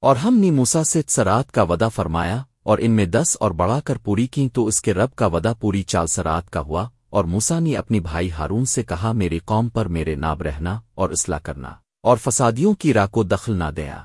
اور ہم نے موسا سے سرات کا ودا فرمایا اور ان میں دس اور بڑھا کر پوری کی تو اس کے رب کا ودا پوری چال سرات کا ہوا اور موسا نے اپنی بھائی ہارون سے کہا میری قوم پر میرے ناب رہنا اور اصلاح کرنا اور فسادیوں کی راہ کو دخل نہ دیا۔